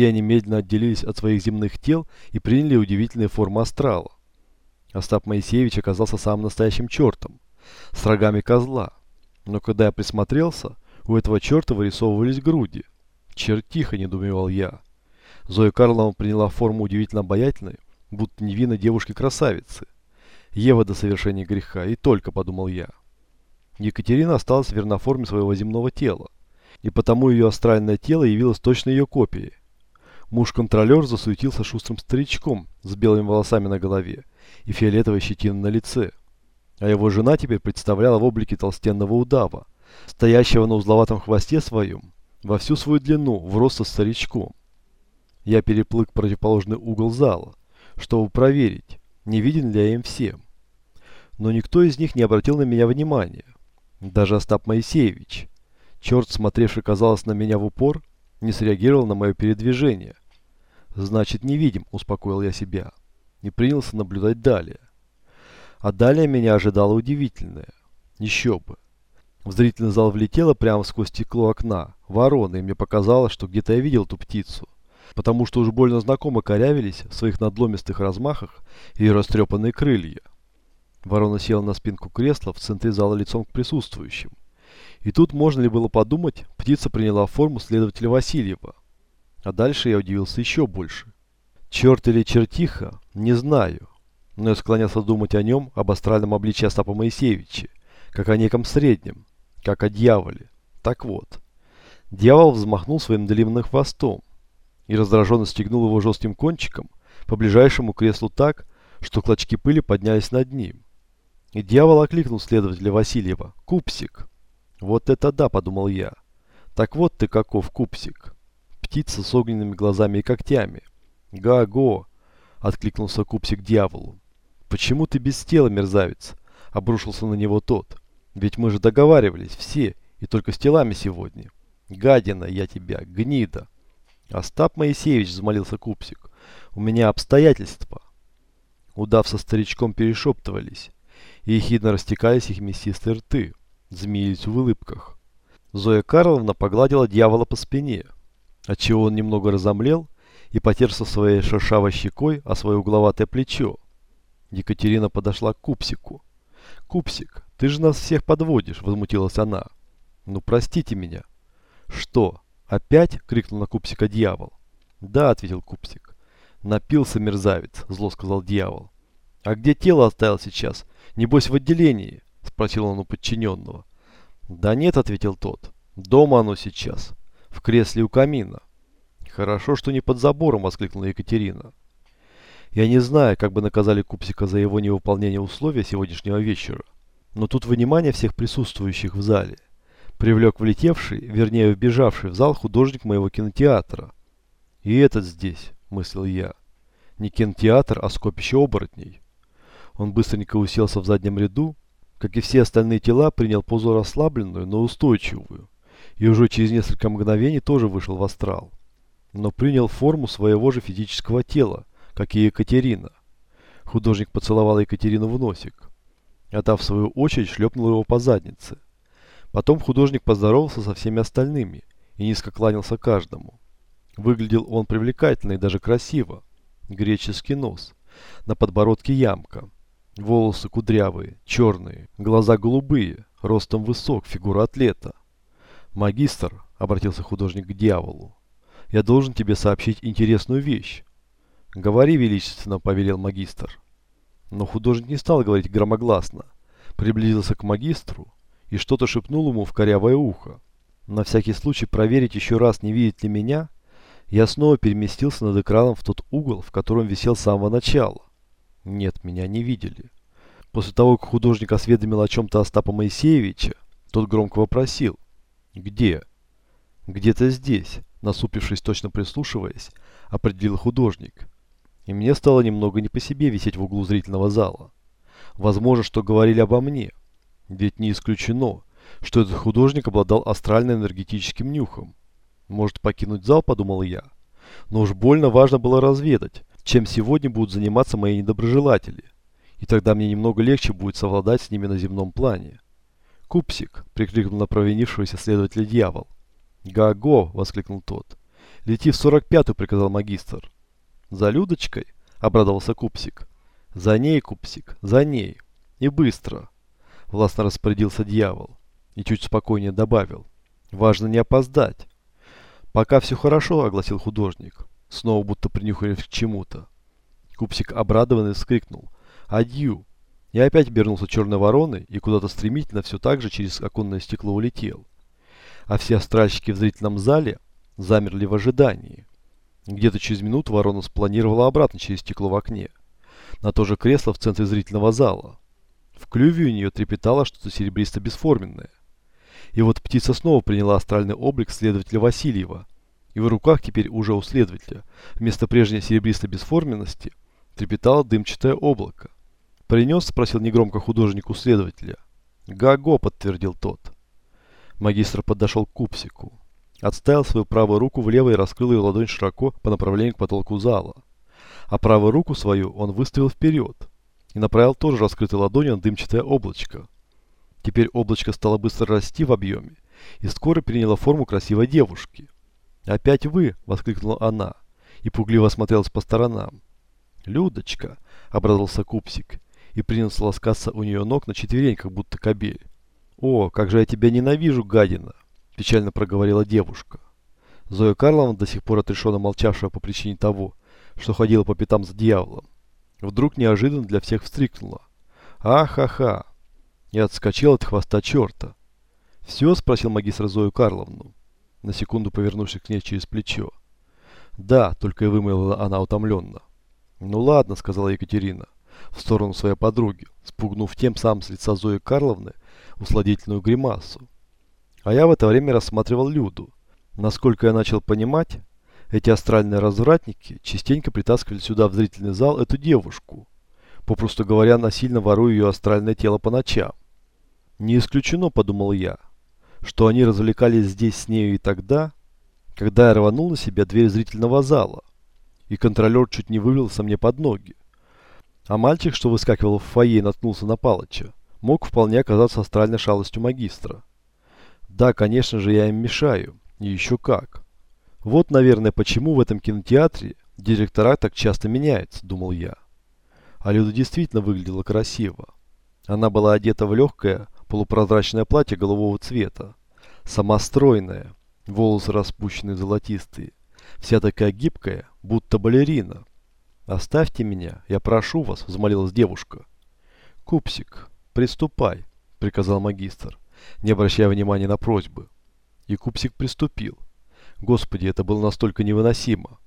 все немедленно отделились от своих земных тел и приняли удивительные формы астрала. Остап Моисеевич оказался самым настоящим чертом, с рогами козла. Но когда я присмотрелся, у этого черта вырисовывались груди. «Чертиха!» – недоумевал я. Зоя Карловна приняла форму удивительно обаятельной, будто невинно девушки-красавицы. Ева до совершения греха, и только, подумал я. Екатерина осталась верна форме своего земного тела, и потому ее астральное тело явилось точно ее копией. Муж-контролер засуетился шустрым старичком с белыми волосами на голове и фиолетовой щетиной на лице. А его жена теперь представляла в облике толстенного удава, стоящего на узловатом хвосте своем, во всю свою длину, в рост со старичком. Я переплык противоположный угол зала, чтобы проверить, не виден ли я им всем. Но никто из них не обратил на меня внимания. Даже Остап Моисеевич, черт, смотревший, казалось, на меня в упор, не среагировал на мое передвижение «Значит, не видим», – успокоил я себя и принялся наблюдать далее. А далее меня ожидало удивительное. Еще бы. В зрительный зал влетела прямо сквозь стекло окна ворона, и мне показалось, что где-то я видел ту птицу, потому что уж больно знакомо корявились в своих надломистых размахах ее растрепанные крылья. Ворона села на спинку кресла в центре зала лицом к присутствующим. И тут, можно ли было подумать, птица приняла форму следователя Васильева, а дальше я удивился еще больше. Черт или чертиха, не знаю, но я склонялся думать о нем, об астральном обличии Остапа Моисеевича, как о неком среднем, как о дьяволе. Так вот, дьявол взмахнул своим длинным хвостом и раздраженно стегнул его жестким кончиком по ближайшему креслу так, что клочки пыли поднялись над ним. И дьявол окликнул следователя Васильева. «Купсик!» «Вот это да!» – подумал я. «Так вот ты каков, Купсик!» птица с огненными глазами и когтями. «Га-го!» — откликнулся Купсик дьяволу. «Почему ты без тела, мерзавец?» — обрушился на него тот. «Ведь мы же договаривались, все, и только с телами сегодня. Гадина я тебя, гнида!» «Остап Моисеевич», — взмолился Купсик, — «у меня обстоятельства». Удав со старичком перешептывались, и ехидно растекались их мясистые рты, змеились в улыбках. Зоя Карловна погладила дьявола по спине — отчего он немного разомлел и потер со своей шершавой щекой о свое угловатое плечо. Екатерина подошла к Купсику. «Купсик, ты же нас всех подводишь!» – возмутилась она. «Ну, простите меня!» «Что, опять?» – крикнул на Купсика дьявол. «Да», – ответил Купсик. «Напился мерзавец», – зло сказал дьявол. «А где тело оставил сейчас? Небось в отделении?» – спросил он у подчиненного. «Да нет», – ответил тот. «Дома оно сейчас в кресле у камина. «Хорошо, что не под забором», — воскликнула Екатерина. «Я не знаю, как бы наказали Купсика за его невыполнение условия сегодняшнего вечера, но тут внимание всех присутствующих в зале привлек влетевший, вернее вбежавший в зал художник моего кинотеатра. «И этот здесь», — мыслил я. «Не кинотеатр, а скопище оборотней». Он быстренько уселся в заднем ряду, как и все остальные тела, принял позу расслабленную, но устойчивую и уже через несколько мгновений тоже вышел в астрал, но принял форму своего же физического тела, как и Екатерина. Художник поцеловал Екатерину в носик, а та в свою очередь шлепнула его по заднице. Потом художник поздоровался со всеми остальными и низко кланялся каждому. Выглядел он привлекательно и даже красиво. Греческий нос, на подбородке ямка, волосы кудрявые, черные, глаза голубые, ростом высок, фигура атлета. Магистр, — обратился художник к дьяволу, — я должен тебе сообщить интересную вещь. Говори, величественно, — повелел магистр. Но художник не стал говорить громогласно, приблизился к магистру и что-то шепнул ему в корявое ухо. На всякий случай проверить еще раз, не видит ли меня, я снова переместился над экраном в тот угол, в котором висел с самого начала. Нет, меня не видели. После того, как художник осведомил о чем-то Остапа Моисеевича, тот громко вопросил — «Где?» «Где-то здесь», — насупившись точно прислушиваясь, определил художник. И мне стало немного не по себе висеть в углу зрительного зала. Возможно, что говорили обо мне. Ведь не исключено, что этот художник обладал астрально-энергетическим нюхом. Может покинуть зал, подумал я. Но уж больно важно было разведать, чем сегодня будут заниматься мои недоброжелатели. И тогда мне немного легче будет совладать с ними на земном плане. «Купсик!» — прикрикнул на провинившегося следователя дьявол. «Га-го!» — воскликнул тот. «Лети в сорок пятую!» — приказал магистр. «За Людочкой?» — обрадовался Купсик. «За ней, Купсик, за ней! И быстро!» — властно распорядился дьявол и чуть спокойнее добавил. «Важно не опоздать!» «Пока все хорошо!» — огласил художник, снова будто принюхались к чему-то. Купсик обрадованный вскрикнул. «Адью!» Я опять обернулся черной вороной и куда-то стремительно все так же через оконное стекло улетел. А все астральщики в зрительном зале замерли в ожидании. Где-то через минуту ворона спланировала обратно через стекло в окне. На то же кресло в центре зрительного зала. В клюве у нее трепетало что-то серебристо-бесформенное. И вот птица снова приняла астральный облик следователя Васильева. И в руках теперь уже у следователя, вместо прежней серебристо-бесформенности, трепетало дымчатое облако. Принес, спросил негромко художнику следователя. Гаго, подтвердил тот. Магистр подошел к купсику. Отставил свою правую руку влево и раскрыл ее ладонь широко по направлению к потолку зала. А правую руку свою он выставил вперед и направил тоже раскрытой ладонью на дымчатое облачко. Теперь облачко стало быстро расти в объеме и скоро приняло форму красивой девушки. «Опять вы!» – воскликнула она и пугливо смотрелась по сторонам. «Людочка!» – обрадовался Купсик – и принялся ласкаться у нее ног на четвереньках, будто кобель. «О, как же я тебя ненавижу, гадина!» – печально проговорила девушка. Зоя Карловна, до сих пор отрешенно молчавшая по причине того, что ходила по пятам за дьяволом, вдруг неожиданно для всех встрикнула. «А-ха-ха!» и отскочил от хвоста черта. «Все?» – спросил магистр Зою Карловну, на секунду повернувшись к ней через плечо. «Да», – только и вымыла она утомленно. «Ну ладно», – сказала Екатерина в сторону своей подруги, спугнув тем самым с лица Зои Карловны усладительную гримасу. А я в это время рассматривал Люду. Насколько я начал понимать, эти астральные развратники частенько притаскивали сюда в зрительный зал эту девушку, попросту говоря, насильно воруя ее астральное тело по ночам. Не исключено, подумал я, что они развлекались здесь с нею и тогда, когда я рванул на себя дверь зрительного зала, и контролер чуть не вывелся мне под ноги. А мальчик, что выскакивал в фойе, и наткнулся на Палыча. Мог вполне оказаться астральной шалостью магистра. Да, конечно же, я им мешаю. И еще как. Вот, наверное, почему в этом кинотеатре директора так часто меняются, думал я. А Люда действительно выглядела красиво. Она была одета в легкое, полупрозрачное платье голубого цвета. Сама стройная, волосы распущенные золотистые. Вся такая гибкая, будто балерина. «Оставьте меня, я прошу вас», – взмолилась девушка. «Купсик, приступай», – приказал магистр, не обращая внимания на просьбы. И Купсик приступил. Господи, это было настолько невыносимо.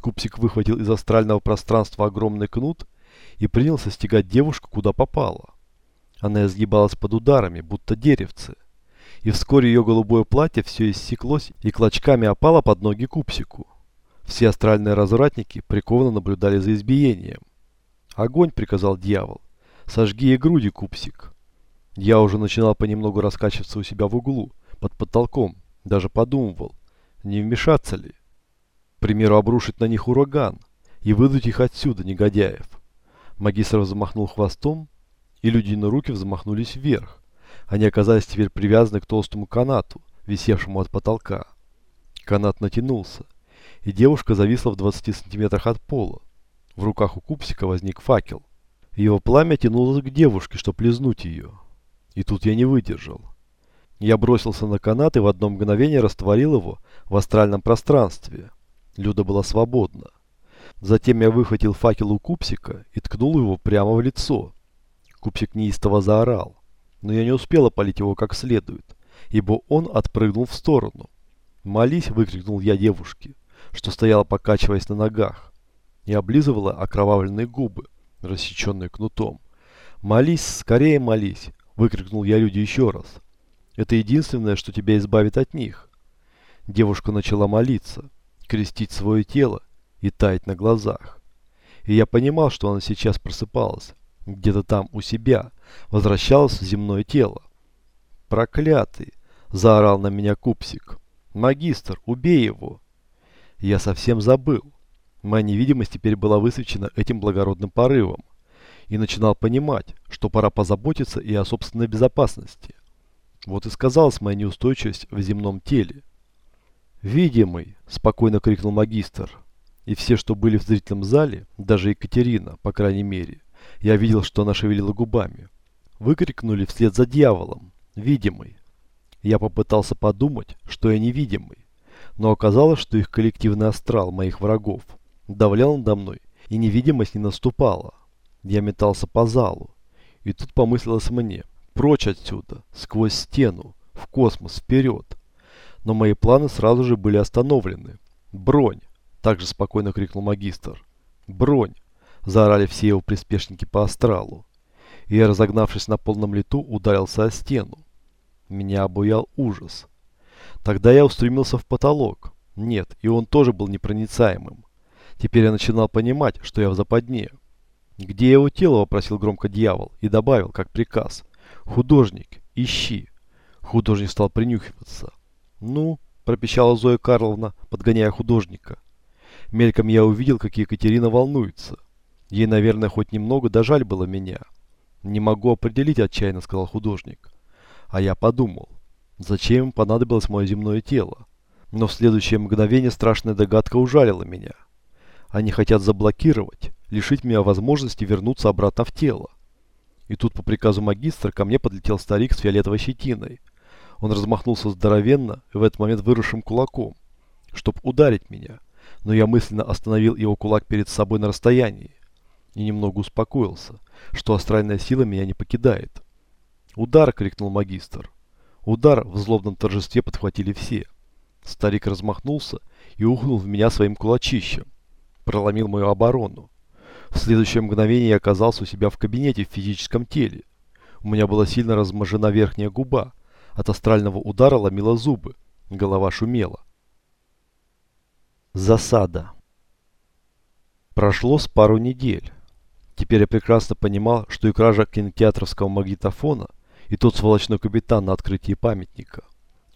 Купсик выхватил из астрального пространства огромный кнут и принялся стегать девушку куда попало. Она изгибалась под ударами, будто деревце. И вскоре ее голубое платье все иссеклось и клочками опало под ноги Купсику. Все астральные развратники прикованно наблюдали за избиением. «Огонь!» – приказал дьявол. «Сожги ей груди, купсик!» Я уже начинал понемногу раскачиваться у себя в углу, под потолком, даже подумывал, не вмешаться ли. К примеру, обрушить на них ураган и выдуть их отсюда, негодяев. Магистр взмахнул хвостом, и люди на руки взмахнулись вверх. Они оказались теперь привязаны к толстому канату, висевшему от потолка. Канат натянулся – и девушка зависла в 20 сантиметрах от пола. В руках у Купсика возник факел. Его пламя тянулось к девушке, чтобы лизнуть ее. И тут я не выдержал. Я бросился на канат и в одно мгновение растворил его в астральном пространстве. Люда была свободна. Затем я выхватил факел у Купсика и ткнул его прямо в лицо. Купсик неистово заорал, но я не успел опалить его как следует, ибо он отпрыгнул в сторону. «Молись!» – выкрикнул я девушке что стояла покачиваясь на ногах, и облизывала а окровавленные губы, рассеченные кнутом. «Молись, скорее молись!» – выкрикнул я люди еще раз. «Это единственное, что тебя избавит от них». Девушка начала молиться, крестить свое тело и таять на глазах. И я понимал, что она сейчас просыпалась, где-то там у себя, возвращалась в земное тело. «Проклятый!» – заорал на меня Купсик. «Магистр, убей его!» Я совсем забыл. Моя невидимость теперь была высвечена этим благородным порывом. И начинал понимать, что пора позаботиться и о собственной безопасности. Вот и сказалась моя неустойчивость в земном теле. «Видимый!» – спокойно крикнул магистр. И все, что были в зрительном зале, даже Екатерина, по крайней мере, я видел, что она шевелила губами. Выкрикнули вслед за дьяволом. «Видимый!» Я попытался подумать, что я невидимый но оказалось, что их коллективный астрал моих врагов давлял надо мной, и невидимость не наступала. Я метался по залу, и тут помыслилось мне, прочь отсюда, сквозь стену, в космос, вперед. Но мои планы сразу же были остановлены. «Бронь!» – также спокойно крикнул магистр. «Бронь!» – заорали все его приспешники по астралу. И я, разогнавшись на полном лету, ударился о стену. Меня обуял ужас – Тогда я устремился в потолок. Нет, и он тоже был непроницаемым. Теперь я начинал понимать, что я в западне. «Где его тело?» – вопросил громко дьявол и добавил, как приказ. «Художник, ищи». Художник стал принюхиваться. «Ну?» – пропищала Зоя Карловна, подгоняя художника. Мельком я увидел, как Екатерина волнуется. Ей, наверное, хоть немного дожаль было меня. «Не могу определить», – отчаянно сказал художник. А я подумал. Зачем им понадобилось мое земное тело? Но в следующее мгновение страшная догадка ужалила меня. Они хотят заблокировать, лишить меня возможности вернуться обратно в тело. И тут по приказу магистра ко мне подлетел старик с фиолетовой щетиной. Он размахнулся здоровенно и в этот момент выросшим кулаком, чтобы ударить меня. Но я мысленно остановил его кулак перед собой на расстоянии и немного успокоился, что астральная сила меня не покидает. «Удар!» — крикнул магистр. Удар в злобном торжестве подхватили все. Старик размахнулся и ухнул в меня своим кулачищем. Проломил мою оборону. В следующее мгновение я оказался у себя в кабинете в физическом теле. У меня была сильно размажена верхняя губа. От астрального удара ломила зубы. Голова шумела. Засада. Прошло с пару недель. Теперь я прекрасно понимал, что и кража кинотеатровского магнитофона и тот сволочный капитан на открытии памятника,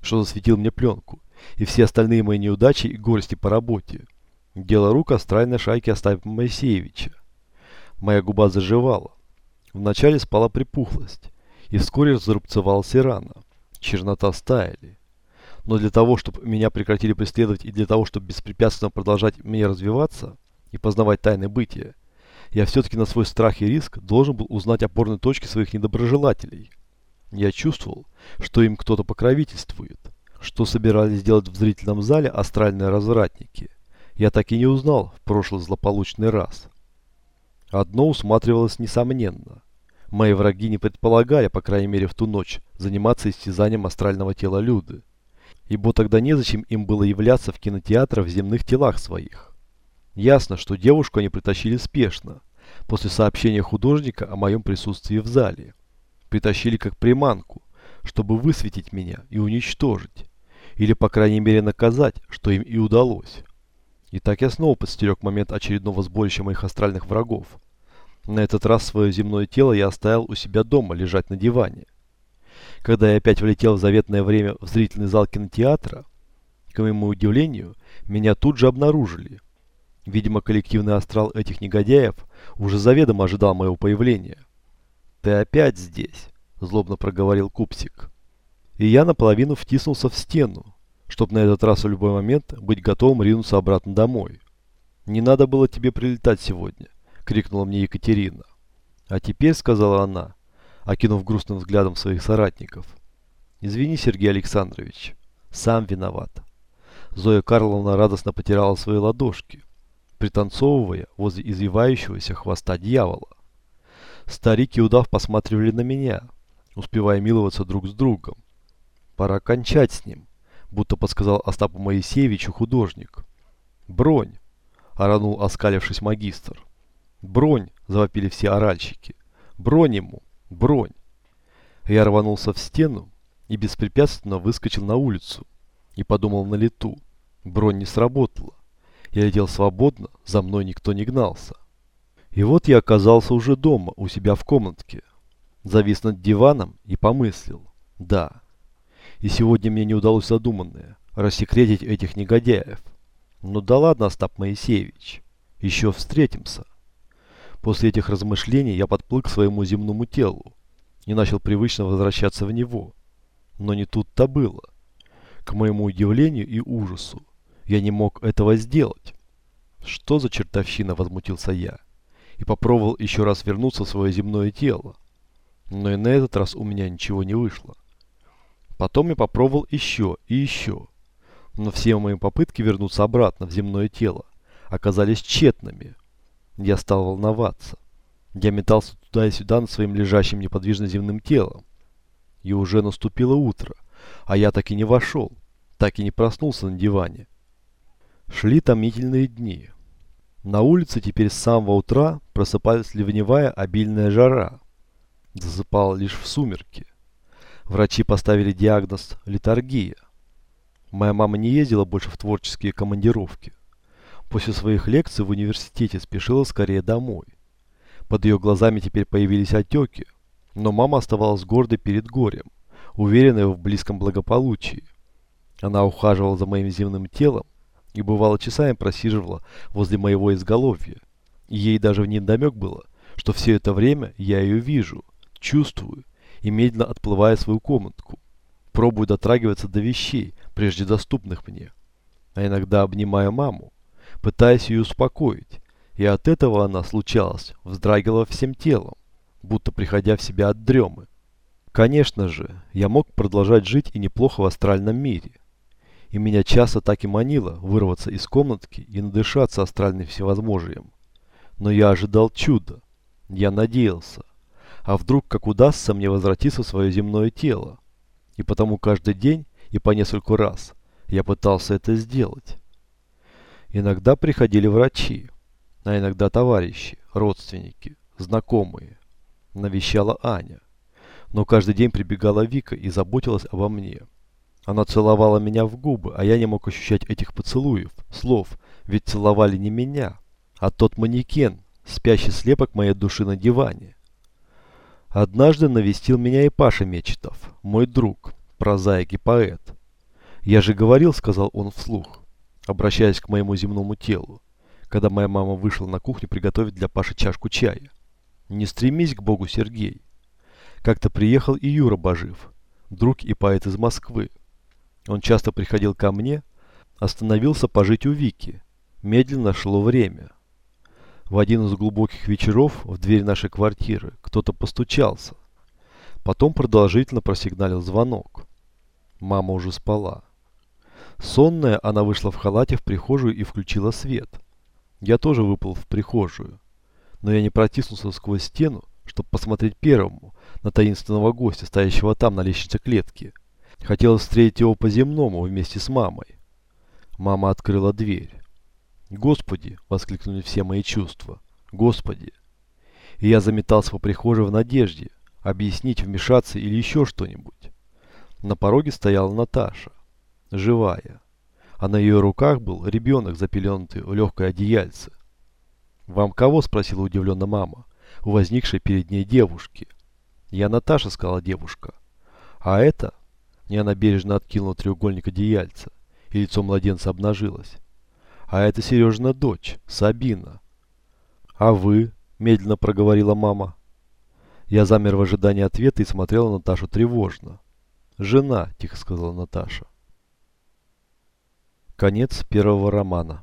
что засветил мне пленку, и все остальные мои неудачи и горести по работе. Дело рук астральной шайки Остапа Моисеевича. Моя губа заживала. Вначале спала припухлость, и вскоре зарубцевалась рана. Чернота стаяли. Но для того, чтобы меня прекратили преследовать и для того, чтобы беспрепятственно продолжать мне развиваться и познавать тайны бытия, я все-таки на свой страх и риск должен был узнать опорные точки своих недоброжелателей – я чувствовал, что им кто-то покровительствует, что собирались сделать в зрительном зале астральные развратники. Я так и не узнал в прошлый злополучный раз. Одно усматривалось несомненно. Мои враги не предполагали, по крайней мере в ту ночь, заниматься истязанием астрального тела Люды. Ибо тогда незачем им было являться в кинотеатрах в земных телах своих. Ясно, что девушку они притащили спешно, после сообщения художника о моем присутствии в зале притащили как приманку, чтобы высветить меня и уничтожить. Или, по крайней мере, наказать, что им и удалось. И так я снова подстерег момент очередного сборища моих астральных врагов. На этот раз свое земное тело я оставил у себя дома, лежать на диване. Когда я опять влетел в заветное время в зрительный зал кинотеатра, к моему удивлению, меня тут же обнаружили. Видимо, коллективный астрал этих негодяев уже заведомо ожидал моего появления. «Ты опять здесь!» – злобно проговорил Купсик. И я наполовину втиснулся в стену, чтобы на этот раз в любой момент быть готовым ринуться обратно домой. «Не надо было тебе прилетать сегодня!» – крикнула мне Екатерина. «А теперь», – сказала она, окинув грустным взглядом своих соратников. «Извини, Сергей Александрович, сам виноват». Зоя Карловна радостно потирала свои ладошки, пританцовывая возле извивающегося хвоста дьявола. Старик и удав посматривали на меня, успевая миловаться друг с другом. «Пора кончать с ним», будто подсказал Остапу Моисеевичу художник. «Бронь!» – оранул оскалившись магистр. «Бронь!» – завопили все оральщики. «Бронь ему! Бронь!» Я рванулся в стену и беспрепятственно выскочил на улицу и подумал на лету. Бронь не сработала. Я летел свободно, за мной никто не гнался. И вот я оказался уже дома, у себя в комнатке. Завис над диваном и помыслил. Да. И сегодня мне не удалось задуманное – рассекретить этих негодяев. Ну да ладно, Остап Моисеевич. Еще встретимся. После этих размышлений я подплыл к своему земному телу и начал привычно возвращаться в него. Но не тут-то было. К моему удивлению и ужасу, я не мог этого сделать. «Что за чертовщина?» – возмутился я и попробовал еще раз вернуться в свое земное тело. Но и на этот раз у меня ничего не вышло. Потом я попробовал еще и еще. Но все мои попытки вернуться обратно в земное тело оказались тщетными. Я стал волноваться. Я метался туда и сюда над своим лежащим неподвижно земным телом. И уже наступило утро, а я так и не вошел, так и не проснулся на диване. Шли томительные дни. На улице теперь с самого утра просыпалась ливневая обильная жара. Засыпал лишь в сумерки. Врачи поставили диагноз «литаргия». Моя мама не ездила больше в творческие командировки. После своих лекций в университете спешила скорее домой. Под ее глазами теперь появились отеки, но мама оставалась гордой перед горем, уверенная в близком благополучии. Она ухаживала за моим земным телом, и бывало часами просиживала возле моего изголовья. И ей даже в вдомек было, что все это время я ее вижу, чувствую и медленно отплывая свою комнатку. Пробую дотрагиваться до вещей, прежде доступных мне. А иногда обнимаю маму, пытаясь ее успокоить. И от этого она, случалась, вздрагивала всем телом, будто приходя в себя от дремы. Конечно же, я мог продолжать жить и неплохо в астральном мире и меня часто так и манило вырваться из комнатки и надышаться астральным всевозможием. Но я ожидал чуда. Я надеялся. А вдруг как удастся мне возвратиться в свое земное тело? И потому каждый день и по нескольку раз я пытался это сделать. Иногда приходили врачи, а иногда товарищи, родственники, знакомые. Навещала Аня. Но каждый день прибегала Вика и заботилась обо мне. Она целовала меня в губы, а я не мог ощущать этих поцелуев, слов, ведь целовали не меня, а тот манекен, спящий слепок моей души на диване. Однажды навестил меня и Паша Мечетов, мой друг, прозаик и поэт. «Я же говорил», — сказал он вслух, обращаясь к моему земному телу, когда моя мама вышла на кухню приготовить для Паши чашку чая. «Не стремись к Богу, Сергей». Как-то приехал и Юра Бажив, друг и поэт из Москвы. Он часто приходил ко мне, остановился пожить у Вики. Медленно шло время. В один из глубоких вечеров в дверь нашей квартиры кто-то постучался. Потом продолжительно просигналил звонок. Мама уже спала. Сонная, она вышла в халате в прихожую и включила свет. Я тоже выпал в прихожую. Но я не протиснулся сквозь стену, чтобы посмотреть первому на таинственного гостя, стоящего там на лестнице клетки. Хотел встретить его по-земному вместе с мамой. Мама открыла дверь. «Господи!» – воскликнули все мои чувства. «Господи!» И я заметался по прихожей в надежде объяснить, вмешаться или еще что-нибудь. На пороге стояла Наташа, живая, а на ее руках был ребенок, запеленутый в легкое одеяльце. «Вам кого?» – спросила удивленно мама, у возникшей перед ней девушки. «Я Наташа», – сказала девушка. «А это и она бережно откинула треугольник одеяльца, и лицо младенца обнажилось. «А это Сережина дочь, Сабина». «А вы?» – медленно проговорила мама. Я замер в ожидании ответа и смотрел на Наташу тревожно. «Жена», – тихо сказала Наташа. Конец первого романа.